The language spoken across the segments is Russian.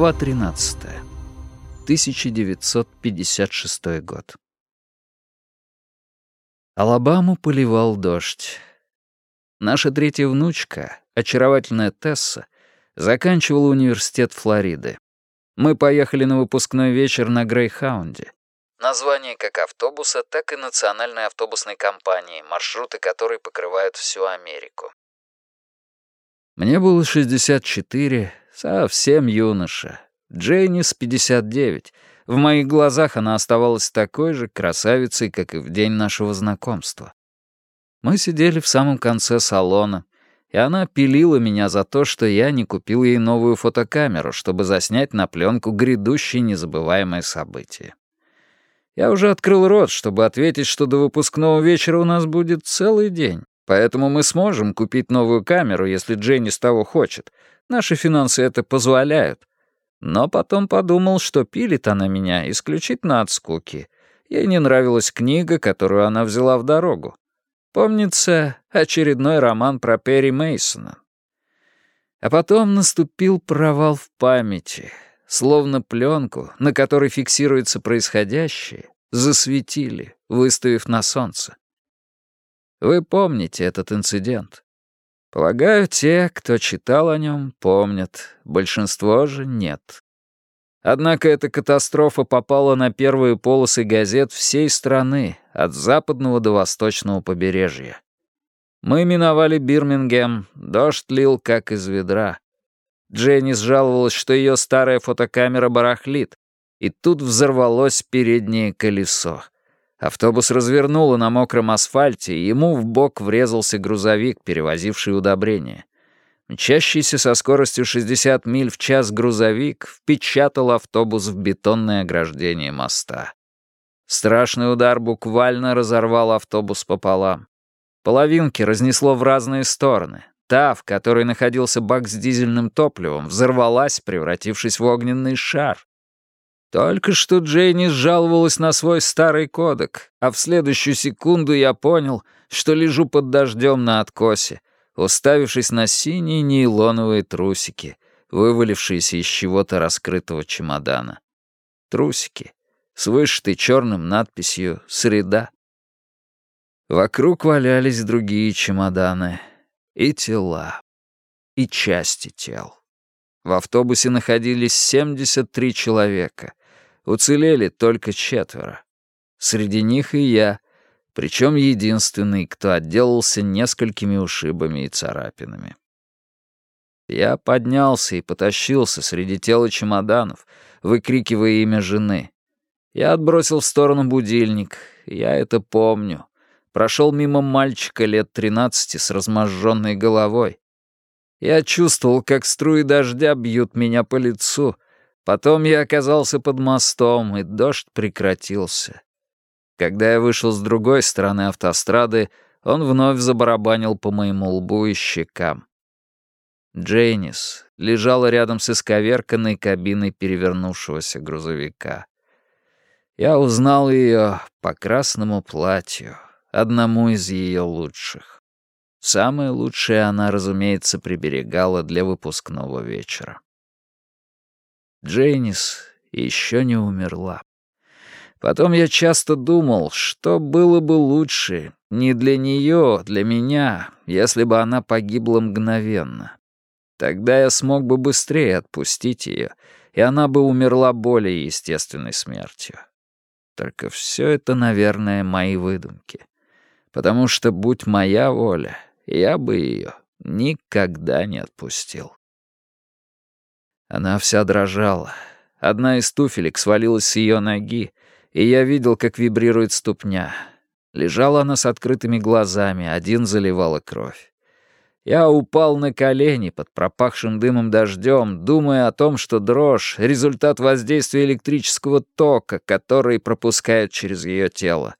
Глава 13. 1956 год. Алабаму поливал дождь. Наша третья внучка, очаровательная Тесса, заканчивала университет Флориды. Мы поехали на выпускной вечер на Грейхаунде. Название как автобуса, так и национальной автобусной компании, маршруты которой покрывают всю Америку. Мне было 64, совсем юноша. Джейнис — 59. В моих глазах она оставалась такой же красавицей, как и в день нашего знакомства. Мы сидели в самом конце салона, и она пилила меня за то, что я не купил ей новую фотокамеру, чтобы заснять на пленку грядущее незабываемое событие. Я уже открыл рот, чтобы ответить, что до выпускного вечера у нас будет целый день, поэтому мы сможем купить новую камеру, если Дженни с того хочет. Наши финансы это позволяют. Но потом подумал, что пилит она меня исключительно от скуки. Ей не нравилась книга, которую она взяла в дорогу. Помнится, очередной роман про Перри Мейсона. А потом наступил провал в памяти. Словно пленку, на которой фиксируется происходящее, засветили, выставив на солнце. Вы помните этот инцидент. Полагаю, те, кто читал о нем, помнят, большинство же нет. Однако эта катастрофа попала на первые полосы газет всей страны, от западного до восточного побережья. Мы миновали Бирмингем, дождь лил как из ведра. Дженни жаловалась, что ее старая фотокамера барахлит, и тут взорвалось переднее колесо. Автобус развернуло на мокром асфальте, и ему в бок врезался грузовик, перевозивший удобрения. Мчащийся со скоростью 60 миль в час грузовик впечатал автобус в бетонное ограждение моста. Страшный удар буквально разорвал автобус пополам. Половинки разнесло в разные стороны. Та, в которой находился бак с дизельным топливом, взорвалась, превратившись в огненный шар. Только что Джейни жаловалась на свой старый кодек, а в следующую секунду я понял, что лежу под дождем на откосе, уставившись на синие нейлоновые трусики, вывалившиеся из чего-то раскрытого чемодана. Трусики с вышитой черным надписью «Среда». Вокруг валялись другие чемоданы и тела, и части тел. В автобусе находились 73 человека. Уцелели только четверо. Среди них и я, причем единственный, кто отделался несколькими ушибами и царапинами. Я поднялся и потащился среди тела чемоданов, выкрикивая имя жены. Я отбросил в сторону будильник, я это помню. Прошел мимо мальчика лет тринадцати с разможженной головой. Я чувствовал, как струи дождя бьют меня по лицу. Потом я оказался под мостом, и дождь прекратился. Когда я вышел с другой стороны автострады, он вновь забарабанил по моему лбу и щекам. Джейнис лежала рядом с исковерканной кабиной перевернувшегося грузовика. Я узнал ее по красному платью, одному из ее лучших. Самое лучшее она, разумеется, приберегала для выпускного вечера. Джейнис еще не умерла. Потом я часто думал, что было бы лучше не для нее, для меня, если бы она погибла мгновенно. Тогда я смог бы быстрее отпустить ее, и она бы умерла более естественной смертью. Только все это, наверное, мои выдумки. Потому что, будь моя воля, я бы ее никогда не отпустил. Она вся дрожала. Одна из туфелек свалилась с ее ноги, и я видел, как вибрирует ступня. Лежала она с открытыми глазами, один заливала кровь. Я упал на колени под пропахшим дымом дождем, думая о том, что дрожь — результат воздействия электрического тока, который пропускают через ее тело.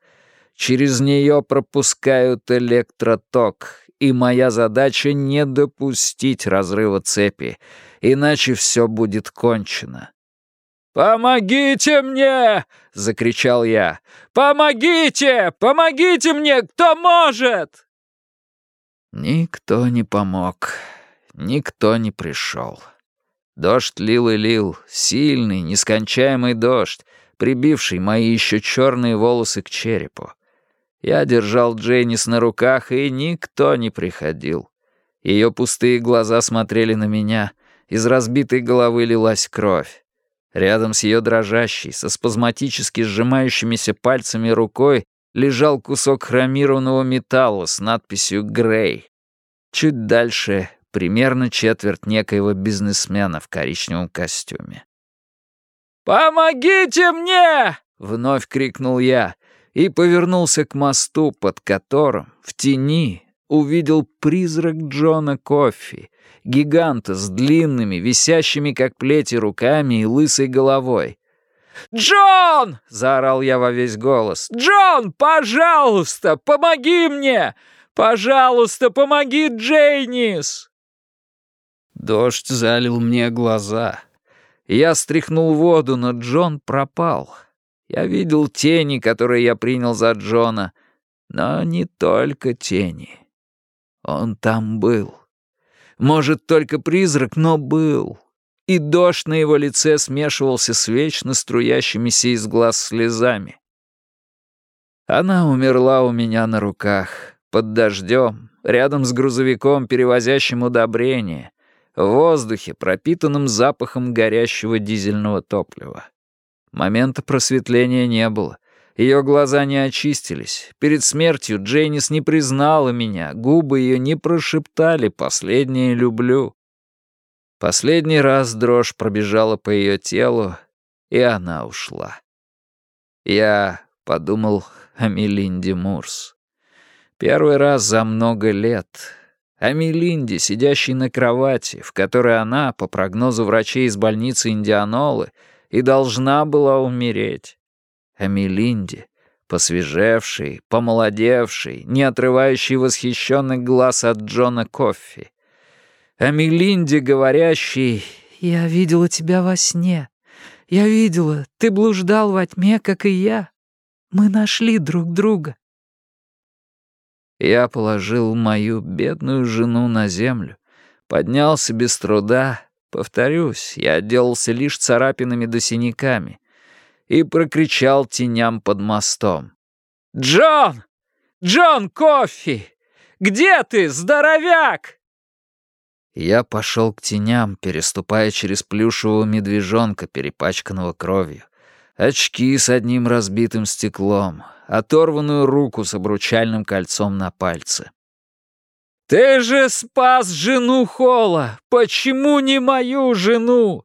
Через нее пропускают электроток, и моя задача — не допустить разрыва цепи, иначе все будет кончено. «Помогите мне!» — закричал я. «Помогите! Помогите мне! Кто может?» Никто не помог, никто не пришел. Дождь лил и лил, сильный, нескончаемый дождь, прибивший мои еще черные волосы к черепу. Я держал Джейнис на руках, и никто не приходил. Ее пустые глаза смотрели на меня, из разбитой головы лилась кровь. Рядом с ее дрожащей, со спазматически сжимающимися пальцами рукой лежал кусок хромированного металла с надписью «Грей». Чуть дальше — примерно четверть некоего бизнесмена в коричневом костюме. «Помогите мне!» — вновь крикнул я и повернулся к мосту, под которым, в тени, увидел призрак Джона Коффи, гиганта с длинными, висящими как плети руками и лысой головой. «Джон!» — заорал я во весь голос. «Джон, пожалуйста, помоги мне! Пожалуйста, помоги Джейнис!» Дождь залил мне глаза. Я стряхнул воду, но Джон пропал. Я видел тени, которые я принял за Джона, но не только тени. Он там был. Может, только призрак, но был. И дождь на его лице смешивался с вечно струящимися из глаз слезами. Она умерла у меня на руках, под дождем, рядом с грузовиком, перевозящим удобрения, в воздухе, пропитанном запахом горящего дизельного топлива. Момента просветления не было — ее глаза не очистились. Перед смертью Джейнис не признала меня, губы ее не прошептали «последнее люблю». Последний раз дрожь пробежала по ее телу, и она ушла. Я подумал о Мелинде Мурс. Первый раз за много лет. О Мелинде, сидящей на кровати, в которой она, по прогнозу врачей из больницы Индианолы, и должна была умереть о Мелинде, посвежевшей, помолодевшей, не отрывающей восхищенных глаз от Джона Коффи. О Мелинде, говорящей «Я видела тебя во сне. Я видела, ты блуждал во тьме, как и я. Мы нашли друг друга». Я положил мою бедную жену на землю, поднялся без труда, повторюсь, я отделался лишь царапинами да синяками, и прокричал теням под мостом. «Джон! Джон Кофи! Где ты, здоровяк?» Я пошел к теням, переступая через плюшевого медвежонка, перепачканного кровью, очки с одним разбитым стеклом, оторванную руку с обручальным кольцом на пальце. «Ты же спас жену Холла! Почему не мою жену?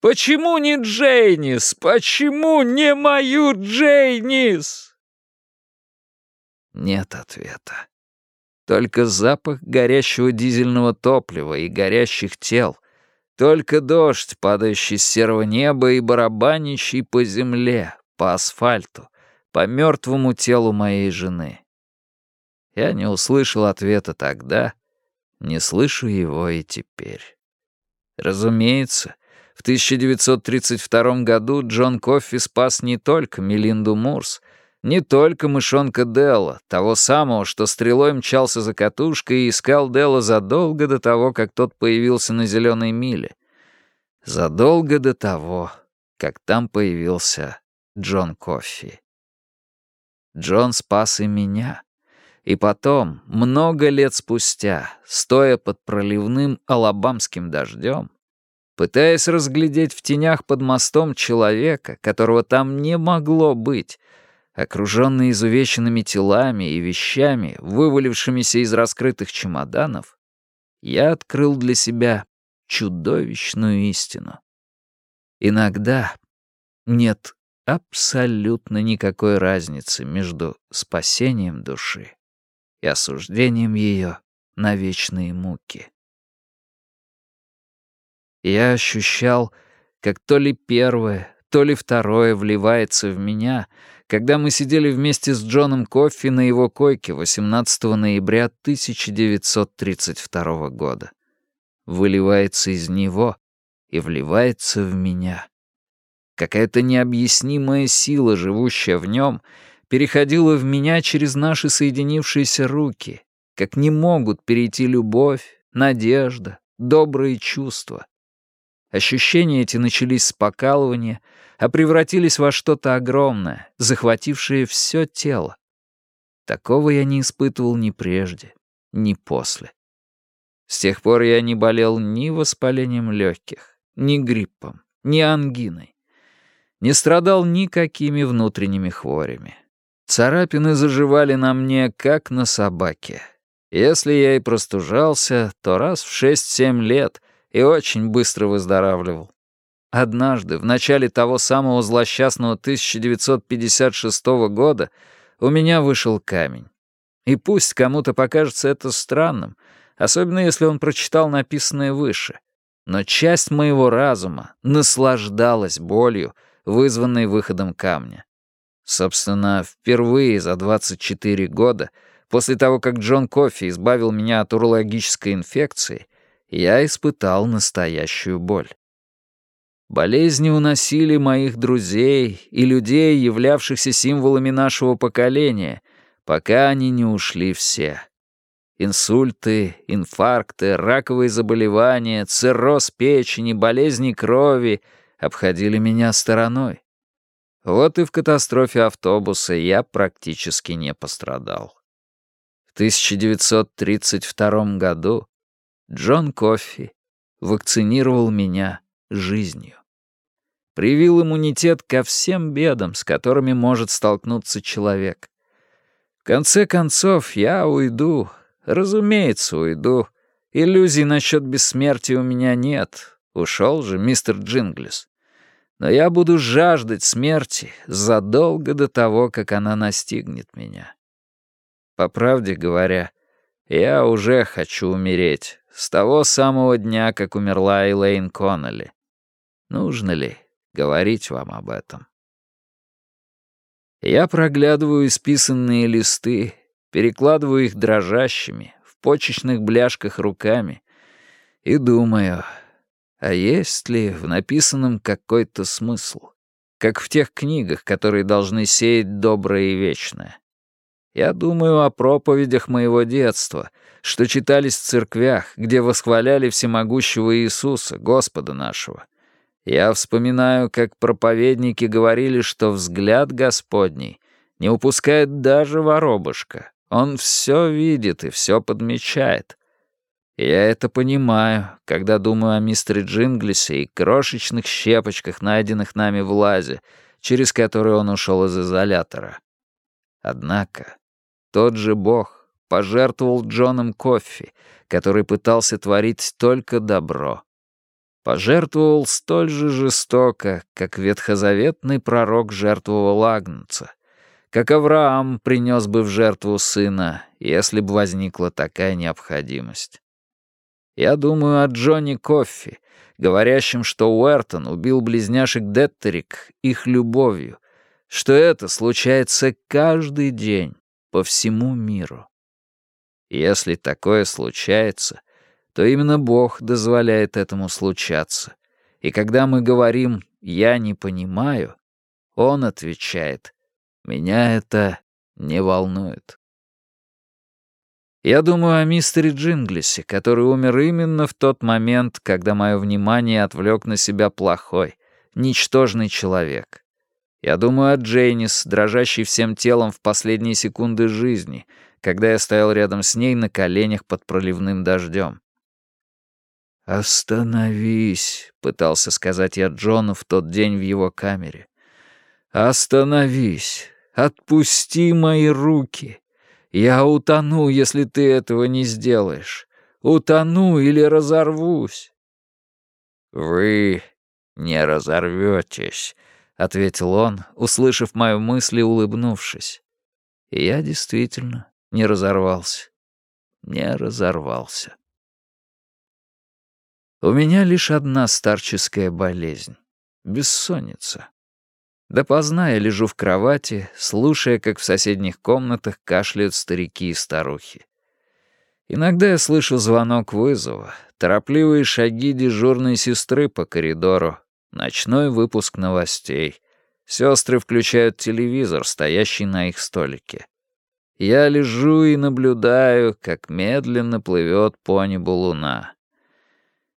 Почему не Джейнис? Почему не мою Джейнис?» Нет ответа. Только запах горящего дизельного топлива и горящих тел. Только дождь, падающий с серого неба и барабанящий по земле, по асфальту, по мертвому телу моей жены. Я не услышал ответа тогда, не слышу его и теперь. Разумеется, в 1932 году Джон Коффи спас не только Мелинду Мурс, не только мышонка Делла, того самого, что стрелой мчался за катушкой и искал Делла задолго до того, как тот появился на зеленой миле. Задолго до того, как там появился Джон Коффи. Джон спас и меня. И потом, много лет спустя, стоя под проливным алабамским дождем, пытаясь разглядеть в тенях под мостом человека, которого там не могло быть, окруженный изувеченными телами и вещами, вывалившимися из раскрытых чемоданов, я открыл для себя чудовищную истину. Иногда нет абсолютно никакой разницы между спасением души и осуждением ее на вечные муки. Я ощущал, как то ли первое, то ли второе вливается в меня, когда мы сидели вместе с Джоном Коффи на его койке 18 ноября 1932 года. Выливается из него и вливается в меня. Какая-то необъяснимая сила, живущая в нем, переходила в меня через наши соединившиеся руки, как не могут перейти любовь, надежда, добрые чувства. Ощущения эти начались с покалывания, а превратились во что-то огромное, захватившее все тело. Такого я не испытывал ни прежде, ни после. С тех пор я не болел ни воспалением легких, ни гриппом, ни ангиной. Не страдал никакими внутренними хворями. Царапины заживали на мне, как на собаке. Если я и простужался, то раз в шесть-семь лет и очень быстро выздоравливал. Однажды, в начале того самого злосчастного 1956 года, у меня вышел камень. И пусть кому-то покажется это странным, особенно если он прочитал написанное выше, но часть моего разума наслаждалась болью, вызванной выходом камня. Собственно, впервые за 24 года, после того, как Джон Кофи избавил меня от урологической инфекции, я испытал настоящую боль. Болезни уносили моих друзей и людей, являвшихся символами нашего поколения, пока они не ушли все. Инсульты, инфаркты, раковые заболевания, цирроз печени, болезни крови обходили меня стороной. Вот и в катастрофе автобуса я практически не пострадал. В 1932 году Джон Кофи вакцинировал меня жизнью. Привил иммунитет ко всем бедам, с которыми может столкнуться человек. В конце концов, я уйду, разумеется, уйду. Иллюзий насчет бессмертия у меня нет. Ушел же мистер Джинглис. Но я буду жаждать смерти задолго до того, как она настигнет меня. По правде говоря, я уже хочу умереть, с того самого дня, как умерла Элейн Коннелли. Нужно ли говорить вам об этом? Я проглядываю исписанные листы, перекладываю их дрожащими, в почечных бляшках руками и думаю, а есть ли в написанном какой-то смысл? Как в тех книгах, которые должны сеять доброе и вечное. Я думаю о проповедях моего детства, что читались в церквях, где восхваляли всемогущего Иисуса, Господа нашего. Я вспоминаю, как проповедники говорили, что взгляд Господний не упускает даже воробушка. Он все видит и все подмечает. Я это понимаю, когда думаю о мистере Джинглисе и крошечных щепочках, найденных нами в лазе, через которые он ушел из изолятора. Однако тот же Бог пожертвовал Джоном Коффи, который пытался творить только добро. Пожертвовал столь же жестоко, как ветхозаветный пророк жертвовал Агнца, как Авраам принес бы в жертву сына, если бы возникла такая необходимость. Я думаю о Джонни Коффи, говорящем, что Уэртон убил близняшек Деттерик их любовью, что это случается каждый день, по всему миру. Если такое случается, то именно Бог дозволяет этому случаться. И когда мы говорим «я не понимаю», Он отвечает «меня это не волнует». Я думаю о мистере Джинглисе, который умер именно в тот момент, когда мое внимание отвлек на себя плохой, ничтожный человек. Я думаю о Джейнис, дрожащей всем телом в последние секунды жизни, когда я стоял рядом с ней на коленях под проливным дождем. «Остановись», — пытался сказать я Джону в тот день в его камере. «Остановись, отпусти мои руки. Я утону, если ты этого не сделаешь. Утону или разорвусь». «Вы не разорветесь», — ответил он, услышав мою мысль и улыбнувшись. И я действительно не разорвался. Не разорвался. У меня лишь одна старческая болезнь — бессонница. Допоздна я лежу в кровати, слушая, как в соседних комнатах кашляют старики и старухи. Иногда я слышу звонок вызова, торопливые шаги дежурной сестры по коридору, Ночной выпуск новостей. Сестры включают телевизор, стоящий на их столике. Я лежу и наблюдаю, как медленно плывет по небу луна.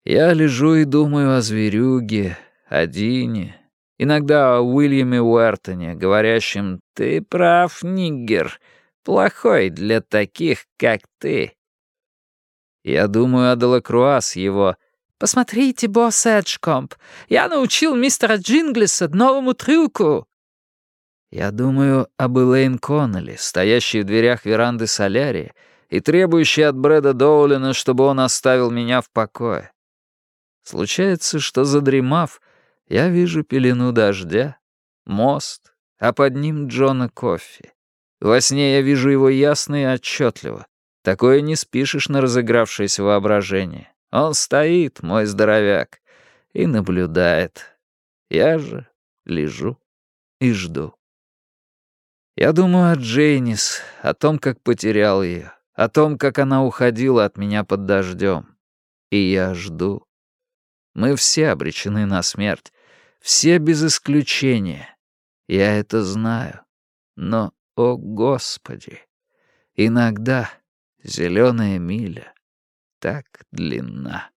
Я лежу и думаю о зверюге, о Дине, иногда о Уильяме Уэртоне, говорящем «Ты прав, ниггер, плохой для таких, как ты». Я думаю о Делакруа с его «Посмотрите, босс Эджкомп, я научил мистера Джинглиса новому трюку». Я думаю об Элейн Коннелли, стоящей в дверях веранды солярии и требующей от Брэда Доулина, чтобы он оставил меня в покое. Случается, что задремав, я вижу пелену дождя, мост, а под ним Джона Кофи. Во сне я вижу его ясно и отчетливо. Такое не спишешь на разыгравшееся воображение. Он стоит, мой здоровяк, и наблюдает. Я же лежу и жду. Я думаю о Джейнис, о том, как потерял ее, о том, как она уходила от меня под дождем. И я жду. Мы все обречены на смерть. Все без исключения. Я это знаю. Но, о Господи, иногда зеленая миля так длинна.